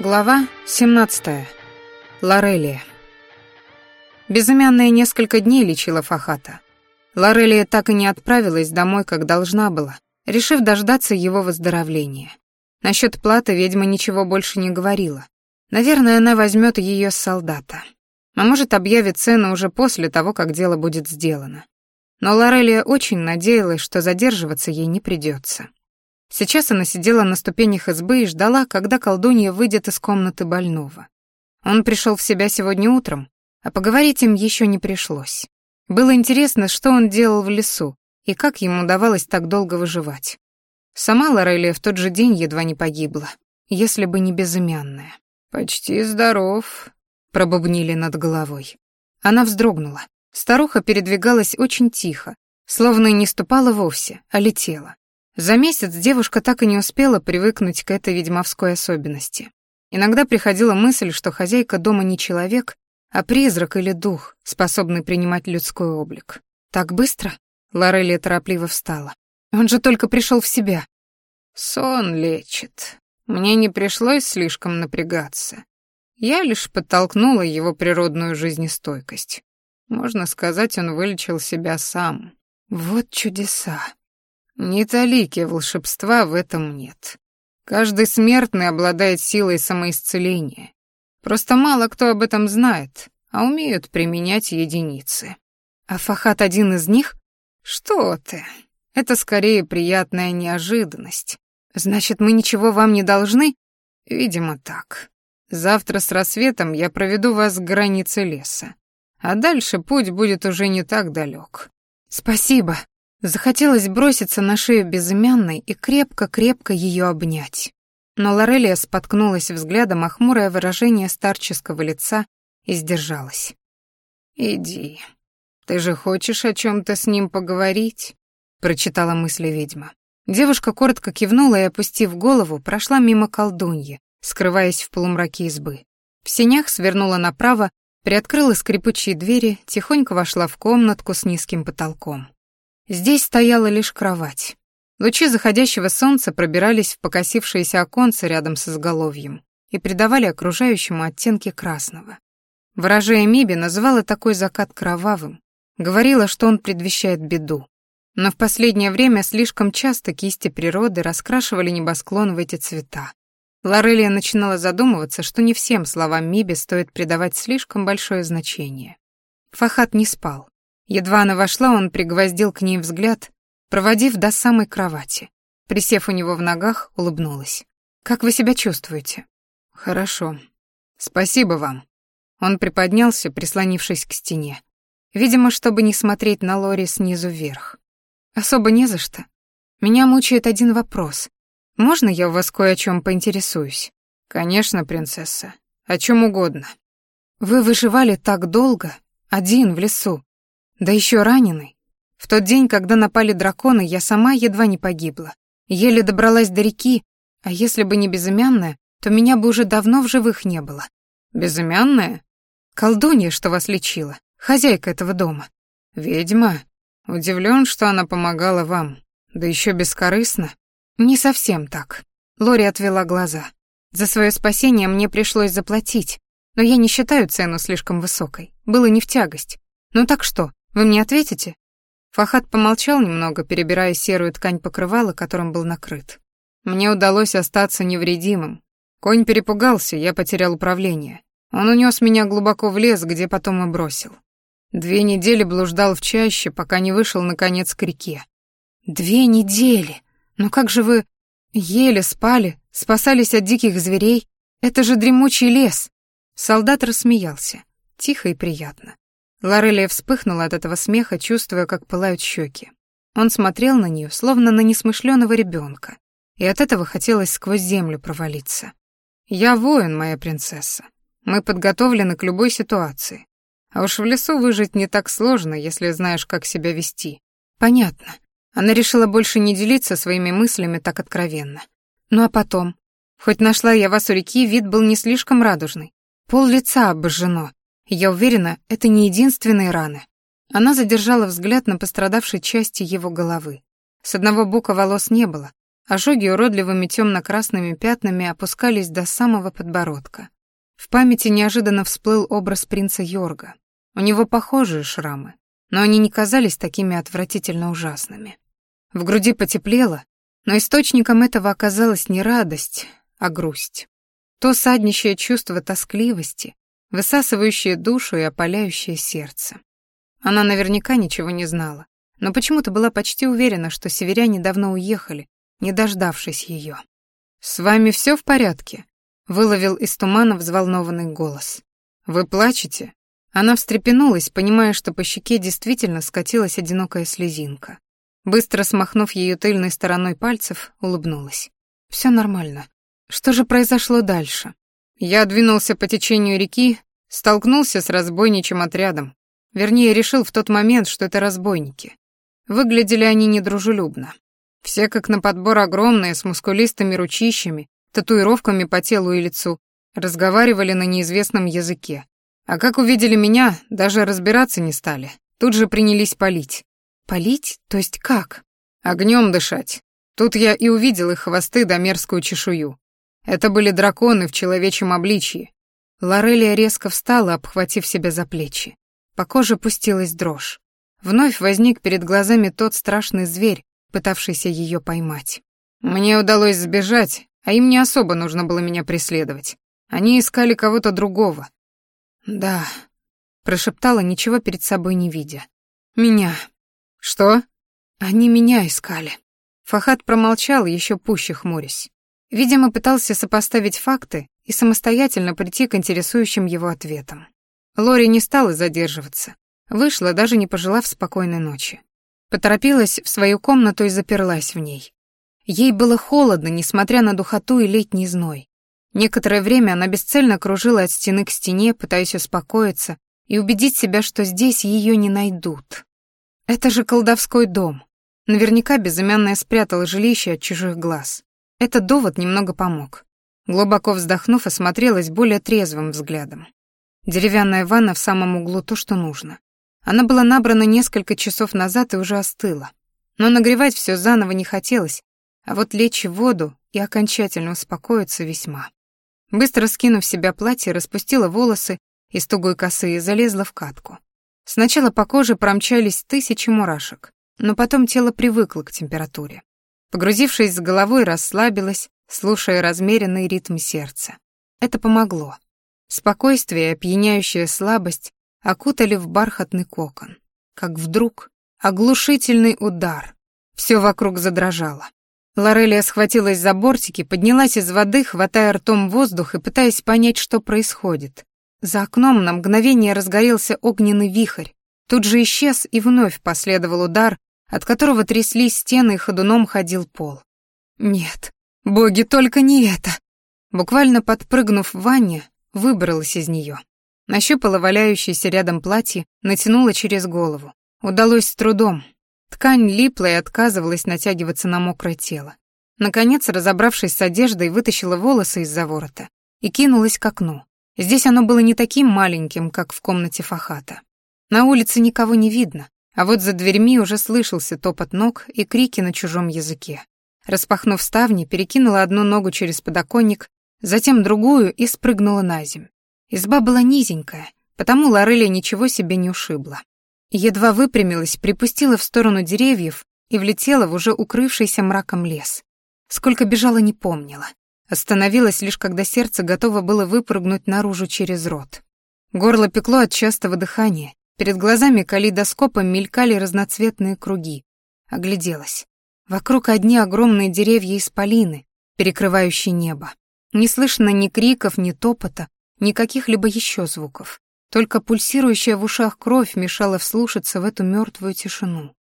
Глава 17. Лорелия. Безымянная несколько дней лечила Фахата. Лорелия так и не отправилась домой, как должна была, решив дождаться его выздоровления. Насчет платы ведьма ничего больше не говорила. Наверное, она возьмет ее с солдата. А может, объявит цену уже после того, как дело будет сделано. Но Лорелия очень надеялась, что задерживаться ей не придется. Сейчас она сидела на ступенях избы и ждала, когда колдунья выйдет из комнаты больного. Он пришел в себя сегодня утром, а поговорить им еще не пришлось. Было интересно, что он делал в лесу и как ему удавалось так долго выживать. Сама Лорелия в тот же день едва не погибла, если бы не безымянная. «Почти здоров», — пробубнили над головой. Она вздрогнула. Старуха передвигалась очень тихо, словно и не ступала вовсе, а летела. За месяц девушка так и не успела привыкнуть к этой ведьмовской особенности. Иногда приходила мысль, что хозяйка дома не человек, а призрак или дух, способный принимать людской облик. «Так быстро?» — Лорелия торопливо встала. «Он же только пришел в себя». «Сон лечит. Мне не пришлось слишком напрягаться. Я лишь подтолкнула его природную жизнестойкость. Можно сказать, он вылечил себя сам. Вот чудеса. Ни талики волшебства в этом нет. Каждый смертный обладает силой самоисцеления. Просто мало кто об этом знает, а умеют применять единицы. А Фахат один из них? Что ты? Это скорее приятная неожиданность. Значит, мы ничего вам не должны? Видимо, так. Завтра с рассветом я проведу вас к границе леса. А дальше путь будет уже не так далек. Спасибо, Захотелось броситься на шею безымянной и крепко-крепко ее обнять. Но Лорелия споткнулась взглядом о хмурое выражение старческого лица и сдержалась. «Иди. Ты же хочешь о чем то с ним поговорить?» — прочитала мысли ведьма. Девушка коротко кивнула и, опустив голову, прошла мимо колдуньи, скрываясь в полумраке избы. В сенях свернула направо, приоткрыла скрипучие двери, тихонько вошла в комнатку с низким потолком. Здесь стояла лишь кровать. Лучи заходящего солнца пробирались в покосившиеся оконцы рядом с изголовьем и придавали окружающему оттенки красного. Ворожея Миби называла такой закат кровавым, говорила, что он предвещает беду. Но в последнее время слишком часто кисти природы раскрашивали небосклон в эти цвета. Лорелия начинала задумываться, что не всем словам Миби стоит придавать слишком большое значение. Фахат не спал. Едва она вошла, он пригвоздил к ней взгляд, проводив до самой кровати. Присев у него в ногах, улыбнулась. «Как вы себя чувствуете?» «Хорошо. Спасибо вам». Он приподнялся, прислонившись к стене. Видимо, чтобы не смотреть на Лори снизу вверх. «Особо не за что. Меня мучает один вопрос. Можно я у вас кое о чем поинтересуюсь?» «Конечно, принцесса. О чем угодно». «Вы выживали так долго, один в лесу. Да еще раненый. В тот день, когда напали драконы, я сама едва не погибла. Еле добралась до реки, а если бы не безымянная, то меня бы уже давно в живых не было. Безымянная? Колдунья, что вас лечила, хозяйка этого дома. Ведьма? Удивлен, что она помогала вам. Да еще бескорыстно. Не совсем так. Лори отвела глаза. За свое спасение мне пришлось заплатить, но я не считаю цену слишком высокой. Было не в тягость. Ну так что, вы мне ответите?» Фахат помолчал немного, перебирая серую ткань покрывала, которым был накрыт. Мне удалось остаться невредимым. Конь перепугался, я потерял управление. Он унес меня глубоко в лес, где потом и бросил. Две недели блуждал в чаще, пока не вышел, наконец, к реке. «Две недели? Ну как же вы ели, спали, спасались от диких зверей? Это же дремучий лес!» Солдат рассмеялся, тихо и приятно. Лорелия вспыхнула от этого смеха, чувствуя, как пылают щеки. Он смотрел на нее, словно на несмышленого ребенка, и от этого хотелось сквозь землю провалиться. «Я воин, моя принцесса. Мы подготовлены к любой ситуации. А уж в лесу выжить не так сложно, если знаешь, как себя вести». «Понятно». Она решила больше не делиться своими мыслями так откровенно. Ну а потом? Хоть нашла я вас у реки, вид был не слишком радужный. Пол лица обожжено, я уверена, это не единственные раны. Она задержала взгляд на пострадавшей части его головы. С одного бока волос не было, Ожоги уродливыми темно-красными пятнами опускались до самого подбородка. В памяти неожиданно всплыл образ принца Йорга. У него похожие шрамы, но они не казались такими отвратительно ужасными. В груди потеплело, но источником этого оказалась не радость, а грусть. То саднищее чувство тоскливости, высасывающее душу и опаляющее сердце. Она наверняка ничего не знала, но почему-то была почти уверена, что северяне давно уехали, не дождавшись ее. «С вами все в порядке?» — выловил из тумана взволнованный голос. «Вы плачете?» Она встрепенулась, понимая, что по щеке действительно скатилась одинокая слезинка. Быстро смахнув ее тыльной стороной пальцев, улыбнулась. Все нормально. Что же произошло дальше? Я двинулся по течению реки, столкнулся с разбойничьим отрядом. Вернее, решил в тот момент, что это разбойники. Выглядели они недружелюбно. Все как на подбор огромные, с мускулистыми ручищами, татуировками по телу и лицу, разговаривали на неизвестном языке. А как увидели меня, даже разбираться не стали. Тут же принялись палить. Палить? То есть как? Огнем дышать. Тут я и увидел их хвосты да мерзкую чешую. Это были драконы в человечьем обличье. Лорелия резко встала, обхватив себя за плечи. По коже пустилась дрожь. Вновь возник перед глазами тот страшный зверь, пытавшийся ее поймать. Мне удалось сбежать, а им не особо нужно было меня преследовать. Они искали кого-то другого. Да, прошептала, ничего перед собой не видя. Меня. Что? Они меня искали. Фахат промолчал, еще пуще хмурясь. Видимо, пытался сопоставить факты и самостоятельно прийти к интересующим его ответам. Лори не стала задерживаться. Вышла, даже не пожелав спокойной ночи. Поторопилась в свою комнату и заперлась в ней. Ей было холодно, несмотря на духоту и летний зной. Некоторое время она бесцельно кружила от стены к стене, пытаясь успокоиться и убедить себя, что здесь ее не найдут. Это же колдовской дом. Наверняка безымянная спрятала жилище от чужих глаз. Этот довод немного помог. Глубоко вздохнув, осмотрелась более трезвым взглядом. Деревянная ванна в самом углу то, что нужно. Она была набрана несколько часов назад и уже остыла. Но нагревать все заново не хотелось, а вот лечь в воду и окончательно успокоиться весьма. Быстро скинув себя платье, распустила волосы из тугой косы и залезла в катку. Сначала по коже промчались тысячи мурашек, но потом тело привыкло к температуре. Погрузившись с головой, расслабилась, слушая размеренный ритм сердца. Это помогло. Спокойствие и опьяняющая слабость окутали в бархатный кокон. Как вдруг оглушительный удар. Все вокруг задрожало. Лорелия схватилась за бортики, поднялась из воды, хватая ртом воздух и пытаясь понять, что происходит. За окном на мгновение разгорелся огненный вихрь. Тут же исчез и вновь последовал удар, от которого тряслись стены и ходуном ходил пол. Нет, боги, только не это. Буквально подпрыгнув в ванне, выбралась из нее. Нащупала валяющееся рядом платье, натянула через голову. Удалось с трудом. Ткань липла и отказывалась натягиваться на мокрое тело. Наконец, разобравшись с одеждой, вытащила волосы из-за ворота и кинулась к окну. Здесь оно было не таким маленьким, как в комнате Фахата. На улице никого не видно, а вот за дверьми уже слышался топот ног и крики на чужом языке. Распахнув ставни, перекинула одну ногу через подоконник, затем другую и спрыгнула на земь. Изба была низенькая, потому Лореля ничего себе не ушибла. Едва выпрямилась, припустила в сторону деревьев и влетела в уже укрывшийся мраком лес. Сколько бежала, не помнила. Остановилась лишь, когда сердце готово было выпрыгнуть наружу через рот. Горло пекло от частого дыхания, перед глазами калейдоскопом мелькали разноцветные круги. Огляделась. Вокруг одни огромные деревья исполины, перекрывающие небо. Не слышно ни криков, ни топота, Никаких либо еще звуков. Только пульсирующая в ушах кровь мешала вслушаться в эту мертвую тишину.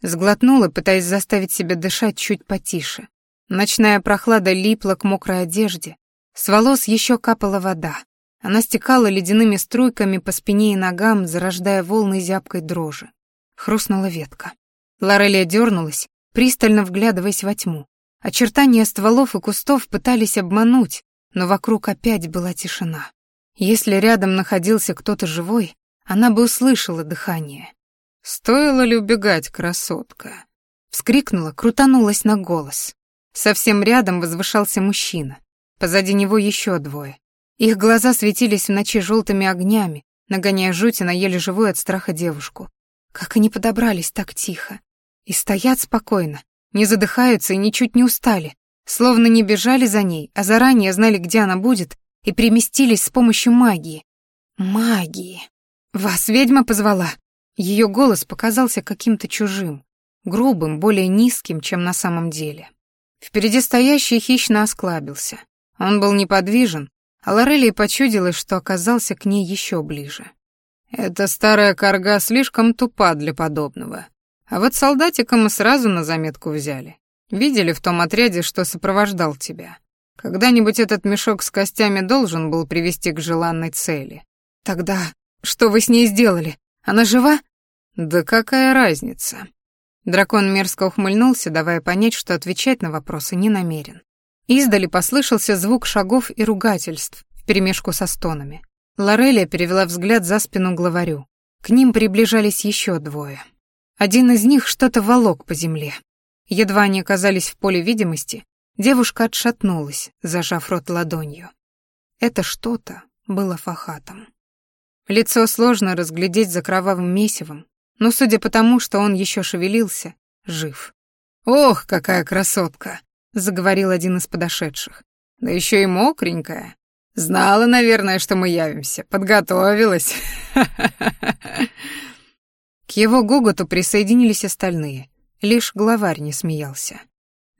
Сглотнула, пытаясь заставить себя дышать чуть потише. Ночная прохлада липла к мокрой одежде. С волос еще капала вода. Она стекала ледяными струйками по спине и ногам, зарождая волны зябкой дрожи. Хрустнула ветка. Лорелия дернулась, пристально вглядываясь во тьму. Очертания стволов и кустов пытались обмануть, но вокруг опять была тишина. Если рядом находился кто-то живой, она бы услышала дыхание. «Стоило ли убегать, красотка?» Вскрикнула, крутанулась на голос. Совсем рядом возвышался мужчина. Позади него еще двое. Их глаза светились в ночи желтыми огнями, нагоняя жуть на еле живую от страха девушку. Как они подобрались так тихо. И стоят спокойно, не задыхаются и ничуть не устали, словно не бежали за ней, а заранее знали, где она будет, и переместились с помощью магии. Магии. Вас ведьма позвала. Ее голос показался каким-то чужим, грубым, более низким, чем на самом деле. Впереди стоящий хищно осклабился. Он был неподвижен, а Лорелии почудилось, что оказался к ней еще ближе. «Эта старая корга слишком тупа для подобного. А вот солдатика мы сразу на заметку взяли. Видели в том отряде, что сопровождал тебя. Когда-нибудь этот мешок с костями должен был привести к желанной цели. Тогда что вы с ней сделали? Она жива? Да какая разница? Дракон мерзко ухмыльнулся, давая понять, что отвечать на вопросы не намерен. Издали послышался звук шагов и ругательств вперемешку со стонами. Лорелия перевела взгляд за спину главарю. К ним приближались еще двое. Один из них что-то волок по земле. Едва они оказались в поле видимости, девушка отшатнулась, зажав рот ладонью. Это что-то было фахатом. Лицо сложно разглядеть за кровавым месивом, но судя по тому, что он еще шевелился, жив. «Ох, какая красотка!» — заговорил один из подошедших. «Да еще и мокренькая. Знала, наверное, что мы явимся. Подготовилась. К его гоготу присоединились остальные. Лишь главарь не смеялся.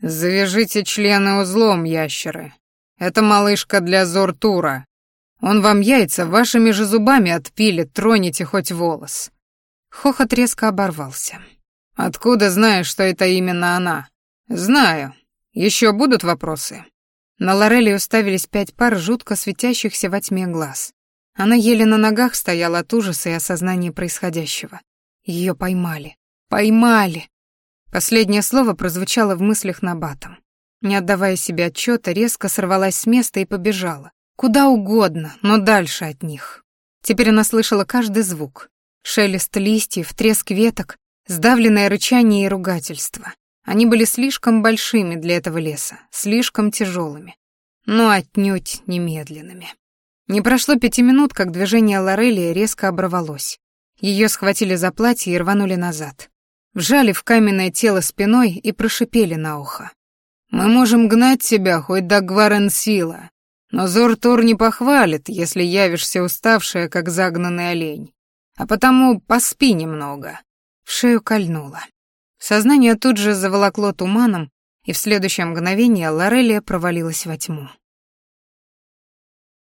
«Завяжите члены узлом, ящеры. Это малышка для Зортура. Он вам яйца вашими же зубами отпилит, троните хоть волос». Хохот резко оборвался. «Откуда знаешь, что это именно она?» «Знаю. Еще будут вопросы?» На Лорелли уставились пять пар жутко светящихся во тьме глаз. Она еле на ногах стояла от ужаса и осознания происходящего. Ее поймали. Поймали! Последнее слово прозвучало в мыслях Набатом. Не отдавая себе отчета, резко сорвалась с места и побежала. Куда угодно, но дальше от них. Теперь она слышала каждый звук. Шелест листьев, треск веток, сдавленное рычание и ругательство. Они были слишком большими для этого леса, слишком тяжелыми, но отнюдь немедленными. Не прошло пяти минут, как движение Лорелии резко оборвалось. Ее схватили за платье и рванули назад. Вжали в каменное тело спиной и прошипели на ухо. «Мы можем гнать тебя хоть до Гваренсила, но Зортур не похвалит, если явишься уставшая, как загнанный олень. А потому поспи немного». В шею кольнуло. Сознание тут же заволокло туманом, и в следующее мгновение Лорелия провалилась во тьму.